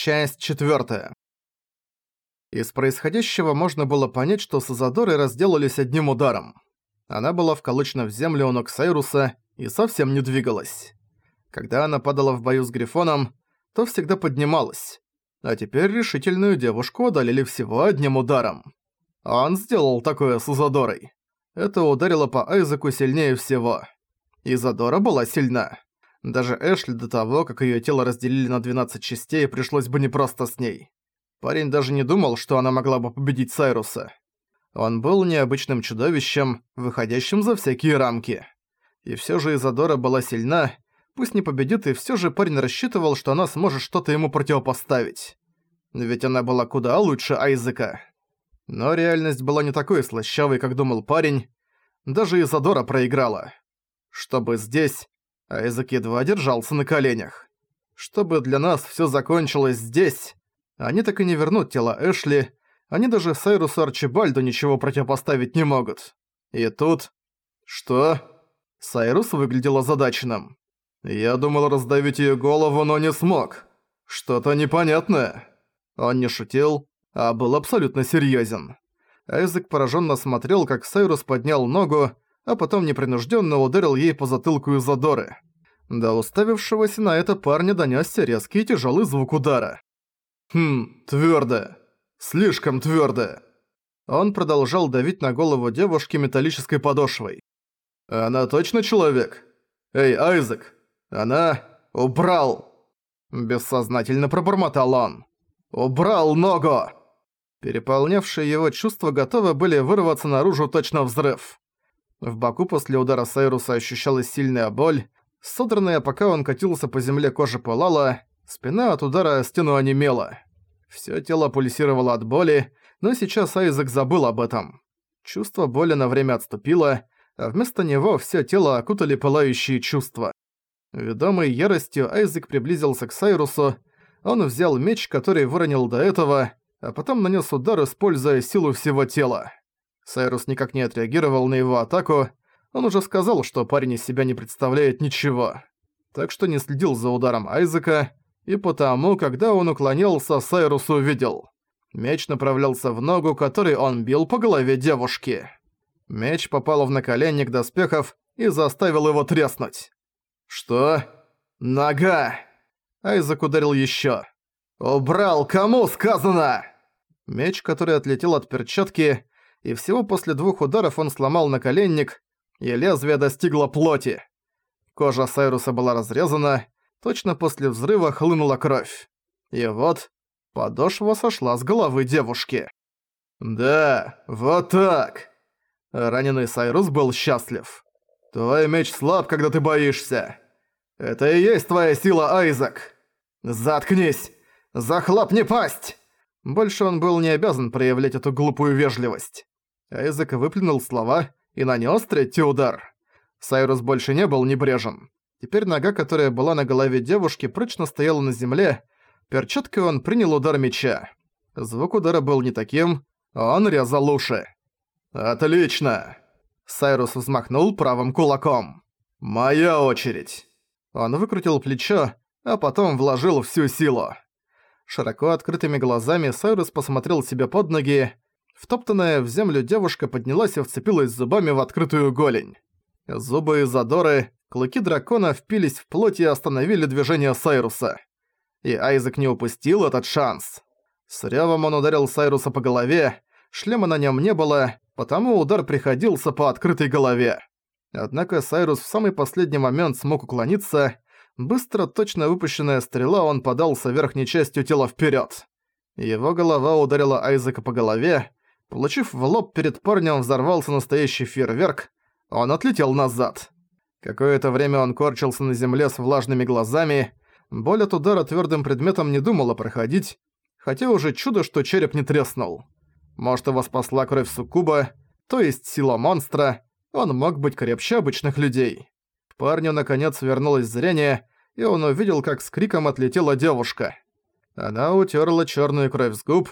Часть четвертая. Из происходящего можно было понять, что Сазадоры разделались одним ударом. Она была вколочена в землю у ног Сайруса и совсем не двигалась. Когда она падала в бою с Грифоном, то всегда поднималась. А теперь решительную девушку одолели всего одним ударом. Он сделал такое с Изадорой. Это ударило по Айзеку сильнее всего. Изадора была сильна. Даже Эшли до того, как её тело разделили на 12 частей, пришлось бы непросто с ней. Парень даже не думал, что она могла бы победить Сайруса. Он был необычным чудовищем, выходящим за всякие рамки. И всё же Изадора была сильна, пусть не победит, и всё же парень рассчитывал, что она сможет что-то ему противопоставить. Ведь она была куда лучше Айзека. Но реальность была не такой слащавой, как думал парень. Даже Изадора проиграла. Чтобы здесь, Айзек едва держался на коленях. Чтобы для нас всё закончилось здесь, они так и не вернут тело Эшли, они даже Сайрусу Арчибальду ничего противопоставить не могут. И тут... Что? Сайрус выглядел озадаченным. Я думал раздавить её голову, но не смог. Что-то непонятное. Он не шутил, а был абсолютно серьёзен. Айзек поражённо смотрел, как Сайрус поднял ногу, а потом непринужденно ударил ей по затылку из задоры. До уставившегося на это парня донёсся резкий и тяжелый звук удара. «Хм, твёрдо. Слишком твёрдо». Он продолжал давить на голову девушки металлической подошвой. «Она точно человек? Эй, Айзек, она... убрал!» Бессознательно пробормотал он. «Убрал ногу!» Переполнявшие его чувства готовы были вырваться наружу точно взрыв. В боку после удара Сайруса ощущалась сильная боль, содранная, пока он катился по земле кожа пылала, спина от удара стену онемела. Всё тело пульсировало от боли, но сейчас Айзек забыл об этом. Чувство боли на время отступило, а вместо него всё тело окутали пылающие чувства. Ведомый яростью Айзек приблизился к Сайрусу, он взял меч, который выронил до этого, а потом нанес удар, используя силу всего тела. Сайрус никак не отреагировал на его атаку, он уже сказал, что парень из себя не представляет ничего. Так что не следил за ударом Айзека, и потому, когда он уклонился, Сайрус увидел. Меч направлялся в ногу, которой он бил по голове девушки. Меч попал в наколенник доспехов и заставил его треснуть. «Что? Нога!» Айзек ударил ещё. «Убрал, кому сказано!» Меч, который отлетел от перчатки, и всего после двух ударов он сломал наколенник, и лезвие достигло плоти. Кожа Сайруса была разрезана, точно после взрыва хлынула кровь. И вот, подошва сошла с головы девушки. «Да, вот так!» Раненый Сайрус был счастлив. «Твой меч слаб, когда ты боишься. Это и есть твоя сила, Айзек. Заткнись! Захлопни пасть!» Больше он был не обязан проявлять эту глупую вежливость. Айзек выплюнул слова и нанес третий удар. Сайрус больше не был небрежен. Теперь нога, которая была на голове девушки, прочно стояла на земле. Перчаткой он принял удар меча. Звук удара был не таким, он резал уши. «Отлично!» Сайрус взмахнул правым кулаком. «Моя очередь!» Он выкрутил плечо, а потом вложил всю силу. Широко открытыми глазами Сайрус посмотрел себе под ноги, Втоптанная в землю девушка поднялась и вцепилась зубами в открытую голень. Зубы Изадоры, клыки дракона впились в плоть и остановили движение Сайруса. И Айзек не упустил этот шанс. С рёвом он ударил Сайруса по голове, шлема на нем не было, потому удар приходился по открытой голове. Однако Сайрус в самый последний момент смог уклониться, быстро точно выпущенная стрела он подался верхней частью тела вперед. Его голова ударила Айзека по голове, Получив в лоб перед парнем взорвался настоящий фейерверк, он отлетел назад. Какое-то время он корчился на земле с влажными глазами, боль от удара твёрдым предметом не думала проходить, хотя уже чудо, что череп не треснул. Может, его спасла кровь суккуба, то есть сила монстра, он мог быть крепче обычных людей. Парню, наконец, вернулось зрение, и он увидел, как с криком отлетела девушка. Она утерла черную кровь с губ,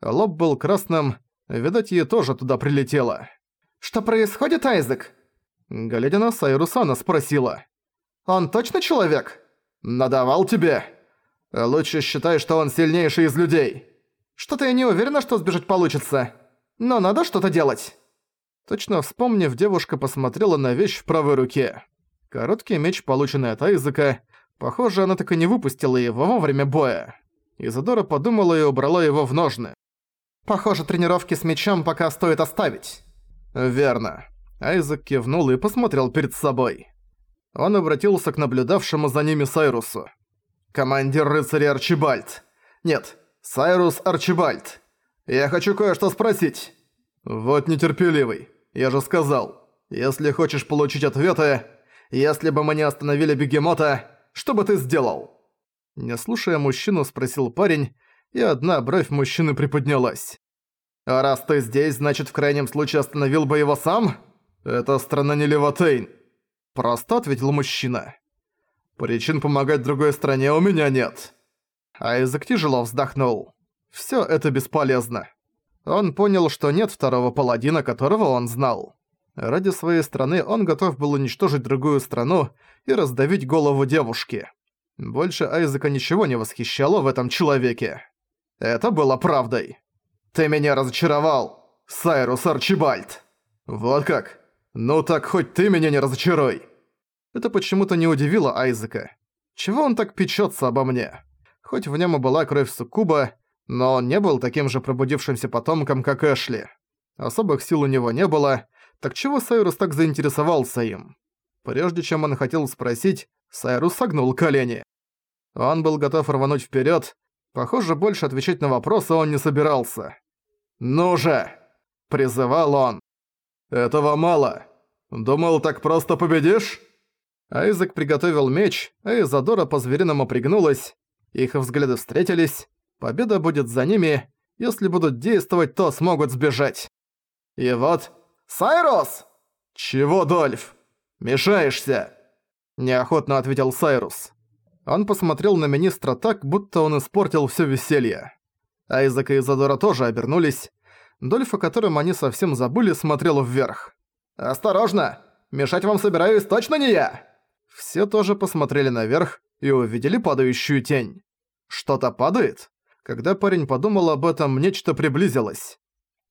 лоб был красным, Видать, ей тоже туда прилетело. «Что происходит, Айзек?» Глядя на Сайрусана, спросила. «Он точно человек?» «Надавал тебе?» Лучше считай, что он сильнейший из людей. Что-то я не уверена, что сбежать получится. Но надо что-то делать. Точно вспомнив, девушка посмотрела на вещь в правой руке. Короткий меч, полученный от Айзека. Похоже, она так и не выпустила его во время боя. Изодора подумала и убрала его в ножны. «Похоже, тренировки с мечом пока стоит оставить». «Верно». Айзек кивнул и посмотрел перед собой. Он обратился к наблюдавшему за ними Сайрусу. «Командир рыцарей Арчибальд. Нет, Сайрус Арчибальд. Я хочу кое-что спросить». «Вот нетерпеливый. Я же сказал. Если хочешь получить ответы, если бы мы не остановили бегемота, что бы ты сделал?» Не слушая мужчину, спросил парень, и одна бровь мужчины приподнялась. «А раз ты здесь, значит, в крайнем случае остановил бы его сам? Это страна не Левотейн». Просто ответил мужчина. «Причин помогать другой стране у меня нет». Айзек тяжело вздохнул. «Всё это бесполезно». Он понял, что нет второго паладина, которого он знал. Ради своей страны он готов был уничтожить другую страну и раздавить голову девушки. Больше Айзека ничего не восхищало в этом человеке. Это было правдой. «Ты меня разочаровал, Сайрус Арчибальд!» «Вот как? Ну так хоть ты меня не разочаруй!» Это почему-то не удивило Айзека. Чего он так печется обо мне? Хоть в нем и была кровь Суккуба, но он не был таким же пробудившимся потомком, как Эшли. Особых сил у него не было, так чего Сайрус так заинтересовался им? Прежде чем он хотел спросить, Сайрус согнул колени. Он был готов рвануть вперед. Похоже, больше отвечать на вопросы он не собирался. «Ну же!» – призывал он. «Этого мало. Думал, так просто победишь?» Айзек приготовил меч, а Изадора по-звериному пригнулась. Их взгляды встретились. Победа будет за ними. Если будут действовать, то смогут сбежать. И вот... «Сайрус!» «Чего, Дольф? Мешаешься?» Неохотно ответил Сайрус. Он посмотрел на министра так, будто он испортил всё веселье. Айзек и Изадора тоже обернулись. Дольф, о котором они совсем забыли, смотрел вверх. «Осторожно! Мешать вам собираюсь точно не я!» Все тоже посмотрели наверх и увидели падающую тень. Что-то падает? Когда парень подумал об этом, нечто приблизилось.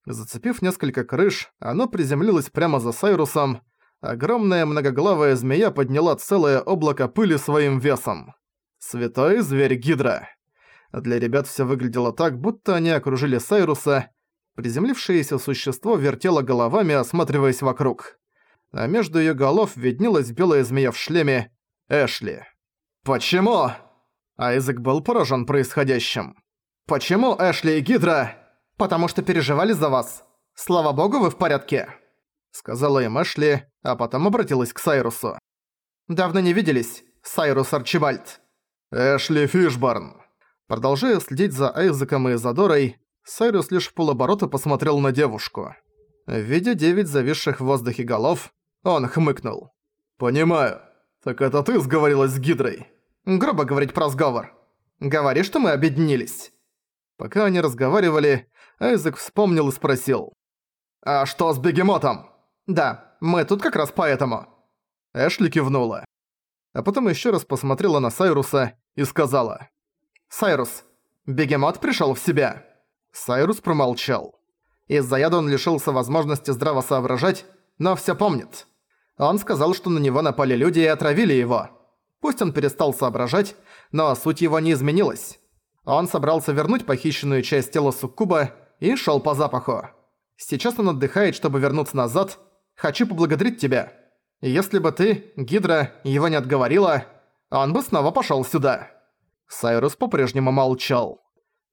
Зацепив несколько крыш, оно приземлилось прямо за Сайрусом. Огромная многоглавая змея подняла целое облако пыли своим весом. Святой зверь Гидра. Для ребят все выглядело так, будто они окружили Сайруса. Приземлившееся существо вертело головами, осматриваясь вокруг. А между ее голов виднелась белая змея в шлеме Эшли. «Почему?» Айзек был поражен происходящим. «Почему Эшли и Гидра?» «Потому что переживали за вас. Слава богу, вы в порядке», — сказала им Эшли, а потом обратилась к Сайрусу. «Давно не виделись, Сайрус Арчибальд». «Эшли Фишборн». Продолжая следить за Айзеком и Задорой, Сайрус лишь в полоборота посмотрел на девушку. Видя девять зависших в воздухе голов, он хмыкнул. «Понимаю. Так это ты сговорилась с Гидрой?» «Грубо говорить про сговор. Говори, что мы объединились». Пока они разговаривали, Айзек вспомнил и спросил. «А что с бегемотом?» «Да, мы тут как раз поэтому». Эшли кивнула а потом еще раз посмотрела на Сайруса и сказала. «Сайрус, бегемот пришел в себя». Сайрус промолчал. Из-за яда он лишился возможности здраво соображать, но все помнит. Он сказал, что на него напали люди и отравили его. Пусть он перестал соображать, но суть его не изменилась. Он собрался вернуть похищенную часть тела Суккуба и шел по запаху. Сейчас он отдыхает, чтобы вернуться назад. Хочу поблагодарить тебя. Если бы ты, Гидра, его не отговорила, он бы снова пошёл сюда». Сайрус по-прежнему молчал.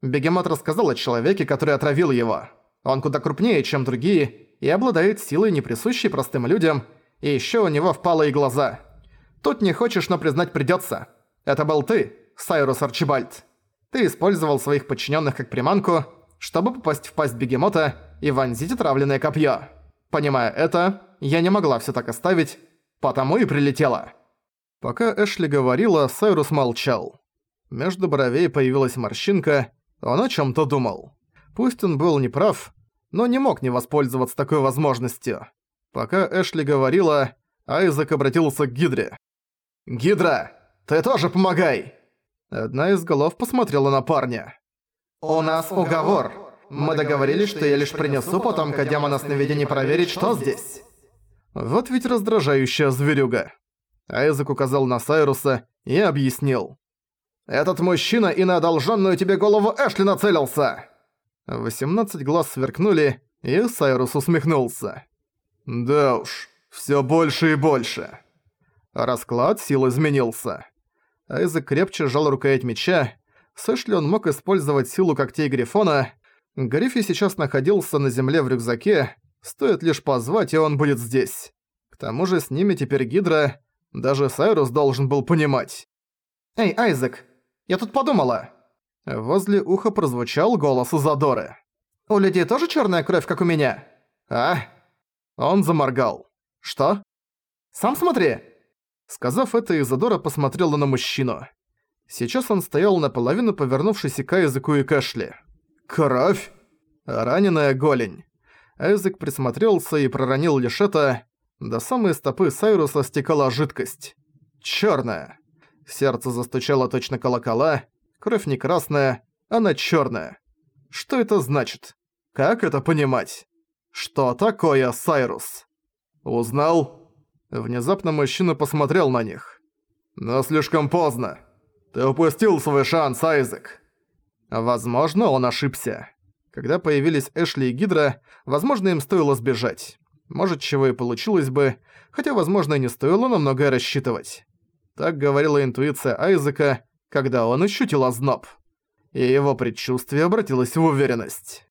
Бегемот рассказал о человеке, который отравил его. Он куда крупнее, чем другие, и обладает силой, не присущей простым людям, и ещё у него впалые глаза. Тут не хочешь, но признать придётся. Это был ты, Сайрус Арчибальд. Ты использовал своих подчинённых как приманку, чтобы попасть в пасть бегемота и вонзить отравленное копье. Понимая это, я не могла все так оставить, потому и прилетела». Пока Эшли говорила, Сайрус молчал. Между бровей появилась морщинка, он о чем то думал. Пусть он был неправ, но не мог не воспользоваться такой возможностью. Пока Эшли говорила, Айзек обратился к Гидре. «Гидра, ты тоже помогай!» Одна из голов посмотрела на парня. «У нас уговор. Мы договорились, что я лишь принесу потомка демона сновидений проверить, что здесь». Вот ведь раздражающая зверюга. Айзек указал на Сайруса и объяснил. «Этот мужчина и на одолженную тебе голову Эшли нацелился!» 18 глаз сверкнули, и Сайрус усмехнулся. «Да уж, всё больше и больше». Расклад сил изменился. Айзек крепче сжал рукоять меча. С Эшли он мог использовать силу когтей Грифона. Гриффи сейчас находился на земле в рюкзаке. Стоит лишь позвать, и он будет здесь. К тому же с ними теперь Гидра. Даже Сайрус должен был понимать. «Эй, Айзек, я тут подумала!» Возле уха прозвучал голос Изадоры. «У людей тоже черная кровь, как у меня?» «А?» Он заморгал. «Что?» «Сам смотри!» Сказав это, Изадора посмотрела на мужчину. Сейчас он стоял наполовину повернувшись к языку и кашле. «Кровь?» Раненая голень. Эзик присмотрелся и проронил лишь это. До самой стопы Сайруса стекала жидкость. Чёрная. Сердце застучало точно колокола. Кровь не красная, она чёрная. Что это значит? Как это понимать? Что такое Сайрус? Узнал? Внезапно мужчина посмотрел на них. Но слишком поздно. Ты упустил свой шанс, Айзек. Возможно, он ошибся. Когда появились Эшли и Гидра, возможно, им стоило сбежать. Может, чего и получилось бы, хотя, возможно, и не стоило на многое рассчитывать. Так говорила интуиция Айзека, когда он ощутил озноб. И его предчувствие обратилось в уверенность.